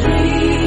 dream.